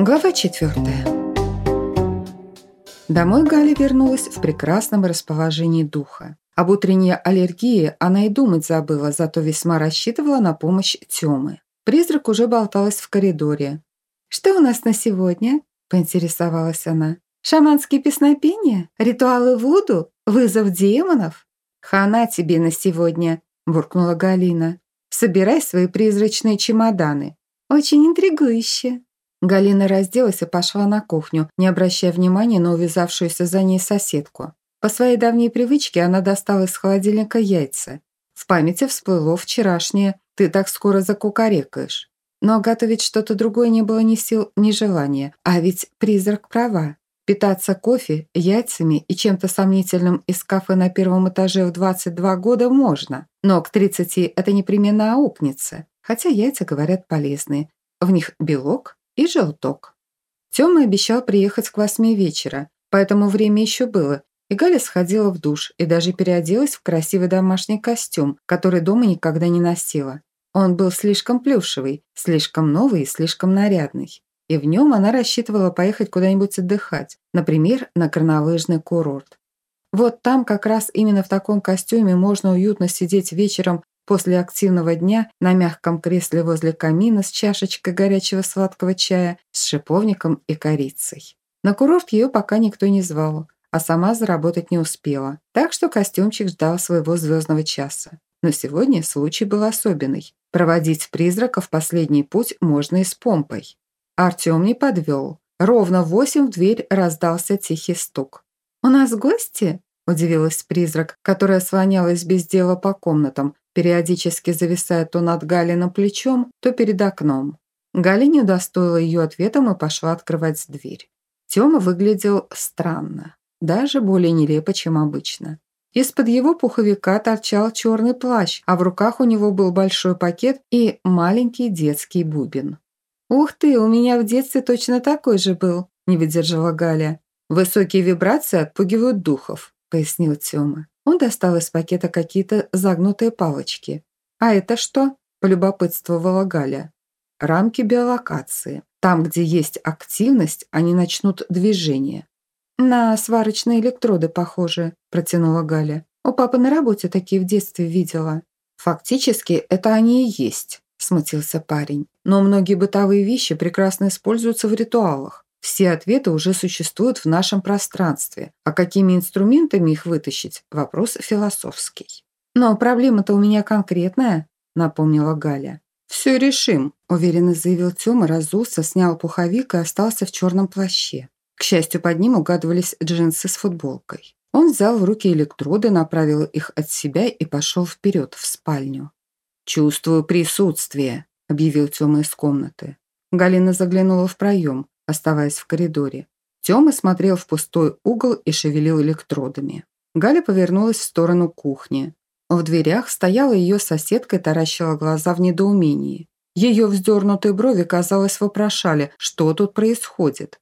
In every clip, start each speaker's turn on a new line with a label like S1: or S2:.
S1: Глава четвертая. Домой Галя вернулась в прекрасном расположении духа. Об утренней аллергии она и думать забыла, зато весьма рассчитывала на помощь Тёмы. Призрак уже болталась в коридоре. «Что у нас на сегодня?» – поинтересовалась она. «Шаманские песнопения? Ритуалы Вуду? Вызов демонов?» «Хана тебе на сегодня», – буркнула Галина. «Собирай свои призрачные чемоданы». «Очень интригующе», Галина разделась и пошла на кухню, не обращая внимания на увязавшуюся за ней соседку. По своей давней привычке она достала из холодильника яйца. В памяти всплыло вчерашнее «ты так скоро закукарекаешь». Но готовить что-то другое не было ни сил, ни желания. А ведь призрак права. Питаться кофе, яйцами и чем-то сомнительным из кафе на первом этаже в 22 года можно. Но к 30 это непременно аукнется. Хотя яйца, говорят, полезные. В них белок, и желток. Тёма обещал приехать к восьми вечера, поэтому время еще было, и Галя сходила в душ и даже переоделась в красивый домашний костюм, который дома никогда не носила. Он был слишком плюшевый, слишком новый и слишком нарядный. И в нем она рассчитывала поехать куда-нибудь отдыхать, например, на горнолыжный курорт. Вот там как раз именно в таком костюме можно уютно сидеть вечером После активного дня на мягком кресле возле камина с чашечкой горячего сладкого чая с шиповником и корицей. На курорт ее пока никто не звал, а сама заработать не успела, так что костюмчик ждал своего звездного часа. Но сегодня случай был особенный. Проводить призрака в последний путь можно и с помпой. Артем не подвел. Ровно в восемь в дверь раздался тихий стук. «У нас гости?» – удивилась призрак, которая слонялась без дела по комнатам, периодически зависая то над Галиным плечом, то перед окном. Галя не удостоила ее ответом и пошла открывать дверь. Тёма выглядел странно, даже более нелепо, чем обычно. Из-под его пуховика торчал черный плащ, а в руках у него был большой пакет и маленький детский бубен. «Ух ты, у меня в детстве точно такой же был», – не выдержала Галя. «Высокие вибрации отпугивают духов», – пояснил Тёма. Он достал из пакета какие-то загнутые палочки. «А это что?» – полюбопытствовала Галя. «Рамки биолокации. Там, где есть активность, они начнут движение». «На сварочные электроды похожи», – протянула Галя. «У папы на работе такие в детстве видела». «Фактически, это они и есть», – смутился парень. «Но многие бытовые вещи прекрасно используются в ритуалах. Все ответы уже существуют в нашем пространстве, а какими инструментами их вытащить – вопрос философский. «Но проблема-то у меня конкретная», – напомнила Галя. «Все решим», – уверенно заявил Тёма, разулся, снял пуховик и остался в черном плаще. К счастью, под ним угадывались джинсы с футболкой. Он взял в руки электроды, направил их от себя и пошел вперед, в спальню. «Чувствую присутствие», – объявил Тёма из комнаты. Галина заглянула в проем оставаясь в коридоре. Тёма смотрел в пустой угол и шевелил электродами. Галя повернулась в сторону кухни. В дверях стояла ее соседка и таращила глаза в недоумении. Ее вздернутые брови, казалось, вопрошали, что тут происходит.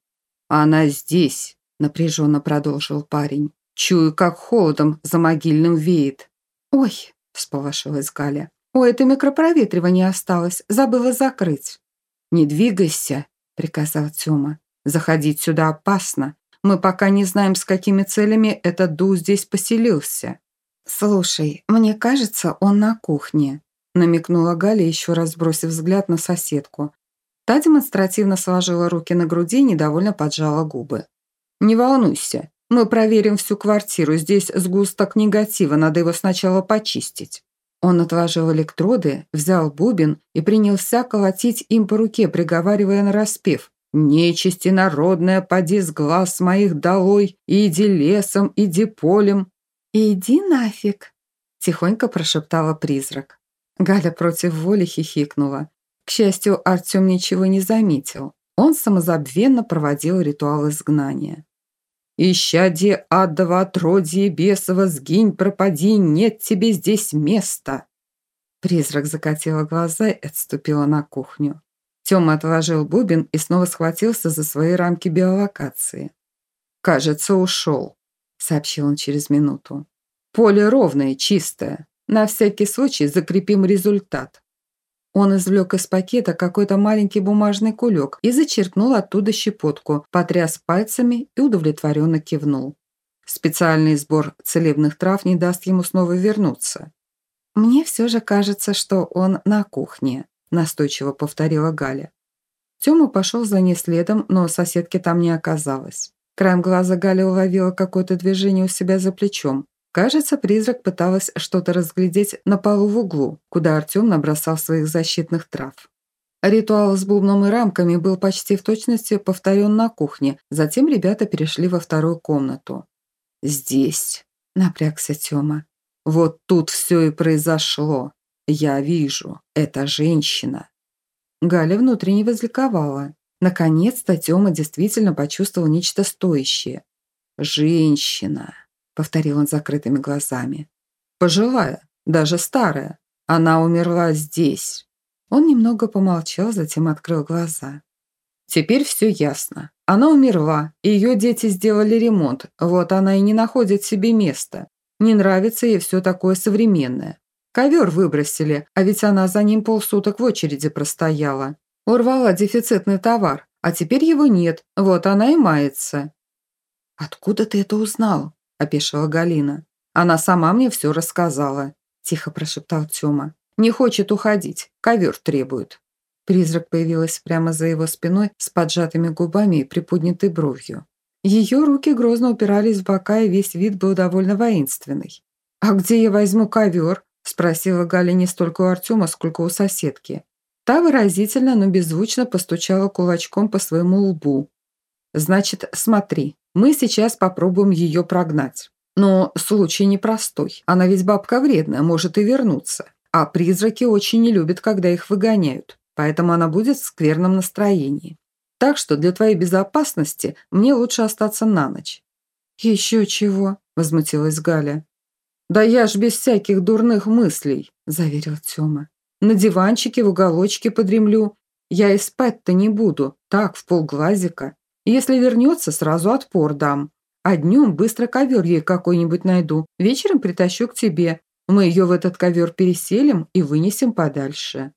S1: «Она здесь», – напряженно продолжил парень. «Чую, как холодом за могильным веет». «Ой», – всполошилась Галя. «Ой, это микропроветривание осталось, забыла закрыть». «Не двигайся», приказал Тёма. «Заходить сюда опасно. Мы пока не знаем, с какими целями этот дух здесь поселился». «Слушай, мне кажется, он на кухне», намекнула Галя, еще раз бросив взгляд на соседку. Та демонстративно сложила руки на груди и недовольно поджала губы. «Не волнуйся, мы проверим всю квартиру. Здесь сгусток негатива, надо его сначала почистить». Он отложил электроды, взял бубен и принялся колотить им по руке, приговаривая нараспев. «Нечисти народная, поди с глаз моих долой, иди лесом, иди полем». «Иди нафиг», – тихонько прошептала призрак. Галя против воли хихикнула. К счастью, Артем ничего не заметил. Он самозабвенно проводил ритуал изгнания. «Ищади адово отродье бесово, сгинь, пропади, нет тебе здесь места!» Призрак закатила глаза и отступила на кухню. Тёма отложил бубен и снова схватился за свои рамки биолокации. «Кажется, ушел», — сообщил он через минуту. «Поле ровное, чистое. На всякий случай закрепим результат». Он извлек из пакета какой-то маленький бумажный кулек и зачерпнул оттуда щепотку, потряс пальцами и удовлетворенно кивнул. Специальный сбор целебных трав не даст ему снова вернуться. «Мне все же кажется, что он на кухне», – настойчиво повторила Галя. Тёма пошел за ней следом, но соседки там не оказалось. Краем глаза Галя уловила какое-то движение у себя за плечом. Кажется, призрак пыталась что-то разглядеть на полу в углу, куда Артем набросал своих защитных трав. Ритуал с бубном и рамками был почти в точности повторен на кухне, затем ребята перешли во вторую комнату. «Здесь», – напрягся Тёма. «Вот тут все и произошло. Я вижу, это женщина». Галя внутренне возликовала. Наконец-то Тёма действительно почувствовал нечто стоящее. «Женщина», повторил он закрытыми глазами. «Пожилая, даже старая. Она умерла здесь». Он немного помолчал, затем открыл глаза. «Теперь все ясно. Она умерла, ее дети сделали ремонт, вот она и не находит себе места. Не нравится ей все такое современное. Ковер выбросили, а ведь она за ним полсуток в очереди простояла. Урвала дефицитный товар, а теперь его нет, вот она и мается». «Откуда ты это узнал?» – опешила Галина. «Она сама мне все рассказала», – тихо прошептал Тёма. «Не хочет уходить, ковер требует». Призрак появилась прямо за его спиной с поджатыми губами и приподнятой бровью. Ее руки грозно упирались в бока, и весь вид был довольно воинственный. «А где я возьму ковер?» – спросила Галя не столько у Артема, сколько у соседки. Та выразительно, но беззвучно постучала кулачком по своему лбу. «Значит, смотри, мы сейчас попробуем ее прогнать. Но случай непростой. Она ведь бабка вредная, может и вернуться. А призраки очень не любят, когда их выгоняют. Поэтому она будет в скверном настроении. Так что для твоей безопасности мне лучше остаться на ночь». «Еще чего?» – возмутилась Галя. «Да я ж без всяких дурных мыслей», – заверил Тёма. «На диванчике в уголочке подремлю. Я и спать-то не буду, так, в полглазика. Если вернется, сразу отпор дам. А днем быстро ковер ей какой-нибудь найду. Вечером притащу к тебе. Мы ее в этот ковер переселим и вынесем подальше».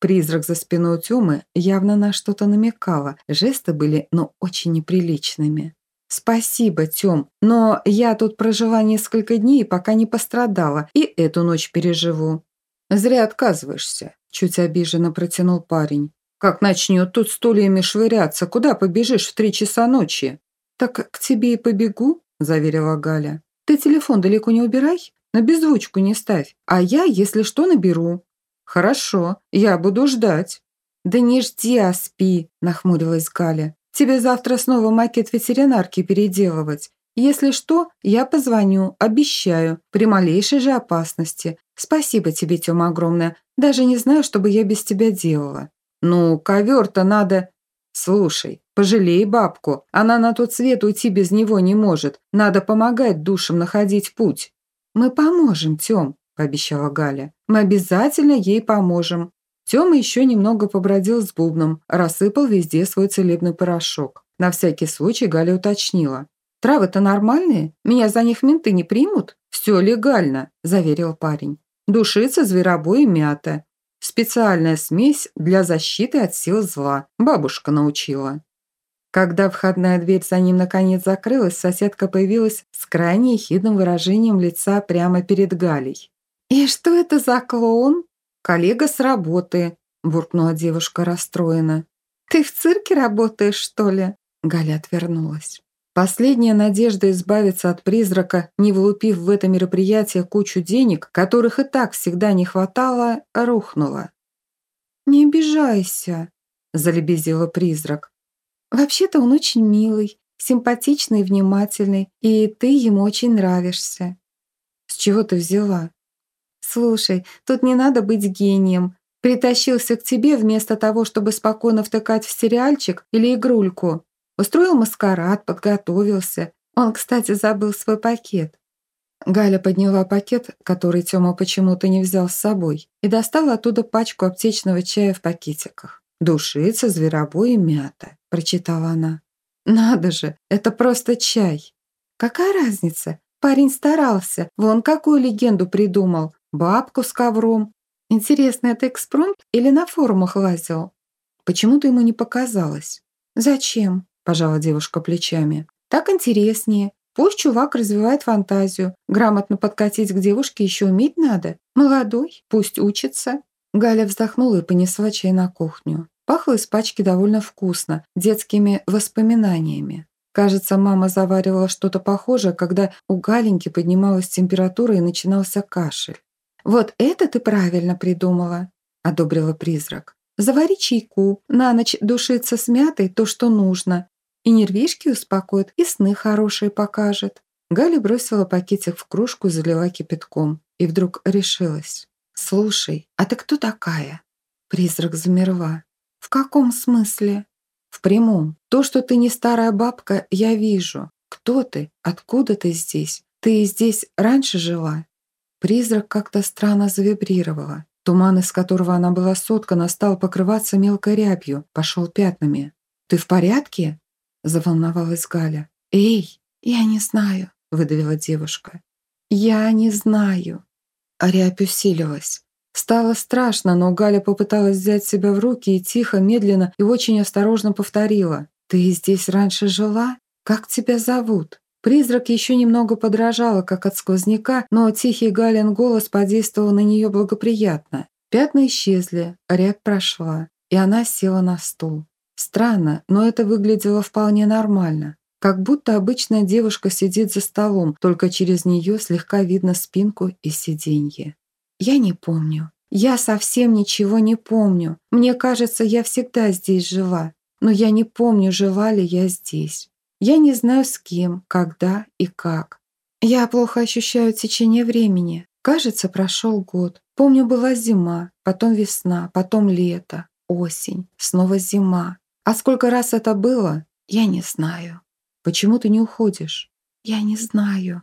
S1: Призрак за спиной Тёмы явно на что-то намекала. Жесты были, но очень неприличными. «Спасибо, Тём, но я тут прожила несколько дней, пока не пострадала, и эту ночь переживу». «Зря отказываешься», – чуть обиженно протянул парень. Как начнет тут стульями швыряться, куда побежишь в три часа ночи? Так к тебе и побегу, заверила Галя. Ты телефон далеко не убирай, на беззвучку не ставь, а я, если что, наберу. Хорошо, я буду ждать. Да не жди, а спи, нахмурилась Галя. Тебе завтра снова макет ветеринарки переделывать. Если что, я позвоню, обещаю, при малейшей же опасности. Спасибо тебе, Тёма, огромное. Даже не знаю, что бы я без тебя делала. «Ну, ковер-то надо...» «Слушай, пожалей бабку. Она на тот свет уйти без него не может. Надо помогать душам находить путь». «Мы поможем, Тём», – пообещала Галя. «Мы обязательно ей поможем». Тёма еще немного побродил с бубном, рассыпал везде свой целебный порошок. На всякий случай Галя уточнила. «Травы-то нормальные? Меня за них менты не примут?» «Все легально», – заверил парень. «Душица, зверобой и мята. Специальная смесь для защиты от сил зла. Бабушка научила. Когда входная дверь за ним наконец закрылась, соседка появилась с крайне ехидным выражением лица прямо перед Галей. «И что это за клоун?» «Коллега с работы», – буркнула девушка расстроена. «Ты в цирке работаешь, что ли?» Галя отвернулась. Последняя надежда избавиться от призрака, не влупив в это мероприятие кучу денег, которых и так всегда не хватало, рухнула. «Не обижайся», – залебезила призрак. «Вообще-то он очень милый, симпатичный и внимательный, и ты ему очень нравишься». «С чего ты взяла?» «Слушай, тут не надо быть гением. Притащился к тебе вместо того, чтобы спокойно втыкать в сериальчик или игрульку. Устроил маскарад, подготовился. Он, кстати, забыл свой пакет. Галя подняла пакет, который Тёма почему-то не взял с собой, и достала оттуда пачку аптечного чая в пакетиках. «Душица, зверобой и мята», – прочитала она. «Надо же, это просто чай». «Какая разница? Парень старался. Вон какую легенду придумал. Бабку с ковром. Интересно, это экспромт или на форумах лазил? Почему-то ему не показалось. Зачем? Пожала девушка плечами. Так интереснее. Пусть чувак развивает фантазию. Грамотно подкатить к девушке еще уметь надо. Молодой, пусть учится. Галя вздохнула и понесла чай на кухню. Пахло из пачки довольно вкусно, детскими воспоминаниями. Кажется, мама заваривала что-то похожее, когда у Галеньки поднималась температура и начинался кашель. «Вот это ты правильно придумала», – одобрила призрак. «Завари чайку, на ночь душиться с мятой то, что нужно. И нервишки успокоит, и сны хорошие покажет». Галя бросила пакетик в кружку залила кипятком. И вдруг решилась. «Слушай, а ты кто такая?» Призрак замерла. «В каком смысле?» «В прямом. То, что ты не старая бабка, я вижу. Кто ты? Откуда ты здесь? Ты здесь раньше жила?» Призрак как-то странно завибрировала. Туман, из которого она была соткана, стал покрываться мелкой рябью, пошел пятнами. «Ты в порядке?» – заволновалась Галя. «Эй, я не знаю», – выдавила девушка. «Я не знаю». А рябь усилилась. Стало страшно, но Галя попыталась взять себя в руки и тихо, медленно и очень осторожно повторила. «Ты здесь раньше жила? Как тебя зовут?» Призрак еще немного подражала, как от сквозняка, но тихий Галин голос подействовал на нее благоприятно. Пятна исчезли, рябь прошла, и она села на стул. Странно, но это выглядело вполне нормально. Как будто обычная девушка сидит за столом, только через нее слегка видно спинку и сиденье. «Я не помню. Я совсем ничего не помню. Мне кажется, я всегда здесь жила. Но я не помню, жила ли я здесь. Я не знаю с кем, когда и как. Я плохо ощущаю течение времени. Кажется, прошел год. Помню, была зима, потом весна, потом лето, осень, снова зима. А сколько раз это было, я не знаю. Почему ты не уходишь? Я не знаю,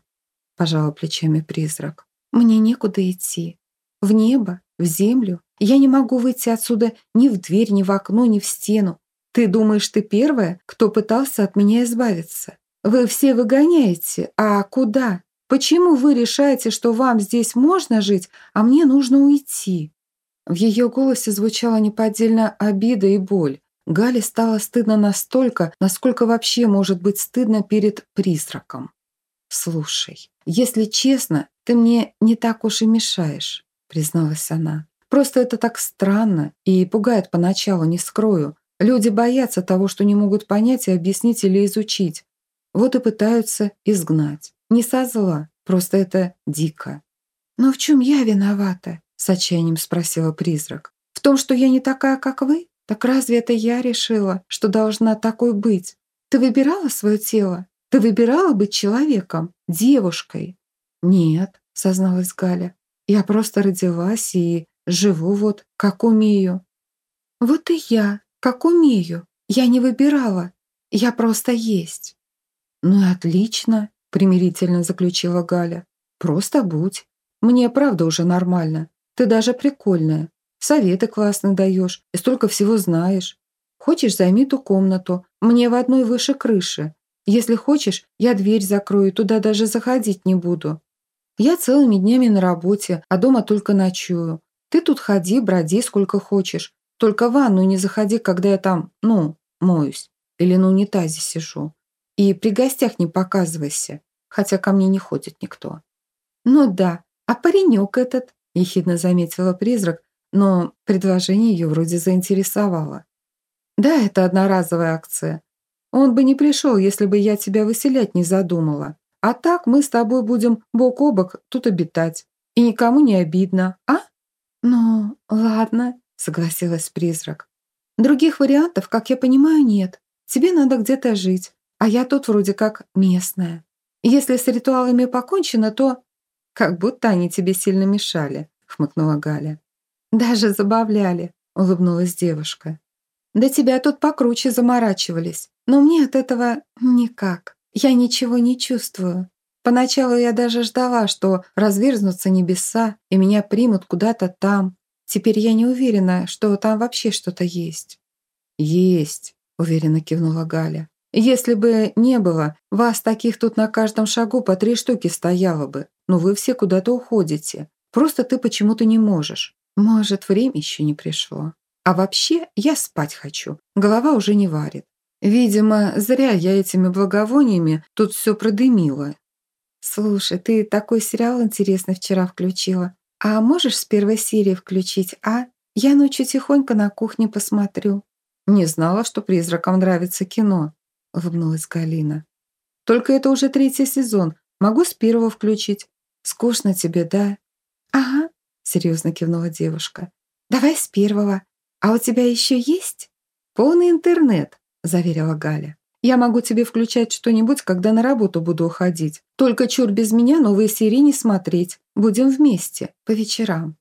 S1: пожала плечами призрак. Мне некуда идти. В небо, в землю. Я не могу выйти отсюда ни в дверь, ни в окно, ни в стену. Ты думаешь, ты первая, кто пытался от меня избавиться? Вы все выгоняете, а куда? Почему вы решаете, что вам здесь можно жить, а мне нужно уйти?» В ее голосе звучала неподдельная обида и боль. Гале стало стыдно настолько, насколько вообще может быть стыдно перед призраком. «Слушай, если честно, ты мне не так уж и мешаешь», призналась она. «Просто это так странно и пугает поначалу, не скрою. Люди боятся того, что не могут понять и объяснить или изучить. Вот и пытаются изгнать. Не со зла, просто это дико. «Но в чем я виновата?» – с отчаянием спросила призрак. «В том, что я не такая, как вы? Так разве это я решила, что должна такой быть? Ты выбирала свое тело? Ты выбирала быть человеком, девушкой?» «Нет», – созналась Галя. «Я просто родилась и живу вот, как умею». «Вот и я», как умею. Я не выбирала. Я просто есть». «Ну и отлично», — примирительно заключила Галя. «Просто будь. Мне правда уже нормально. Ты даже прикольная. Советы классно даешь и столько всего знаешь. Хочешь, займи ту комнату. Мне в одной выше крыши. Если хочешь, я дверь закрою, туда даже заходить не буду. Я целыми днями на работе, а дома только ночую. Ты тут ходи, броди сколько хочешь. Только в ванну не заходи, когда я там, ну, моюсь. Или на унитазе сижу. И при гостях не показывайся, хотя ко мне не ходит никто. Ну да, а паренек этот, ехидно заметила призрак, но предложение ее вроде заинтересовало. Да, это одноразовая акция. Он бы не пришел, если бы я тебя выселять не задумала. А так мы с тобой будем бок о бок тут обитать. И никому не обидно, а? Ну, ладно, согласилась призрак. Других вариантов, как я понимаю, нет. Тебе надо где-то жить, а я тут вроде как местная. Если с ритуалами покончено, то... Как будто они тебе сильно мешали, хмыкнула Галя. Даже забавляли, улыбнулась девушка. Да тебя тут покруче заморачивались, но мне от этого никак. Я ничего не чувствую. Поначалу я даже ждала, что разверзнутся небеса и меня примут куда-то там, Теперь я не уверена, что там вообще что-то есть». «Есть», — уверенно кивнула Галя. «Если бы не было, вас таких тут на каждом шагу по три штуки стояло бы. Но вы все куда-то уходите. Просто ты почему-то не можешь. Может, время еще не пришло. А вообще, я спать хочу. Голова уже не варит. Видимо, зря я этими благовониями тут все продымила. Слушай, ты такой сериал интересный вчера включила. А можешь с первой серии включить, а? Я ночью тихонько на кухне посмотрю. Не знала, что призракам нравится кино, улыбнулась Галина. Только это уже третий сезон. Могу с первого включить. Скучно тебе, да? Ага, серьезно кивнула девушка. Давай с первого. А у тебя еще есть? Полный интернет, заверила Галя. Я могу тебе включать что-нибудь, когда на работу буду уходить. Только чур без меня новые серии не смотреть. Будем вместе, по вечерам».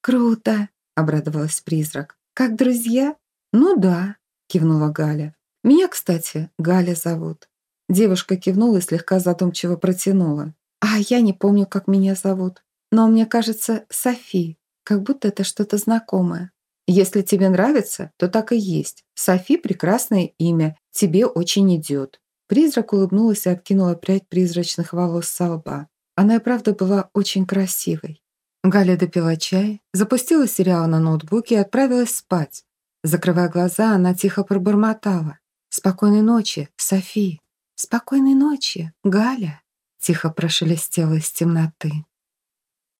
S1: «Круто!» – обрадовалась призрак. «Как друзья?» «Ну да», – кивнула Галя. «Меня, кстати, Галя зовут». Девушка кивнула и слегка задумчиво протянула. «А я не помню, как меня зовут. Но мне кажется, Софи. Как будто это что-то знакомое. Если тебе нравится, то так и есть. Софи – прекрасное имя, тебе очень идет». Призрак улыбнулась и откинула прядь призрачных волос со лба. Она и правда была очень красивой. Галя допила чай, запустила сериал на ноутбуке и отправилась спать. Закрывая глаза, она тихо пробормотала. «Спокойной ночи, Софи!» «Спокойной ночи, Галя!» Тихо прошелестела из темноты.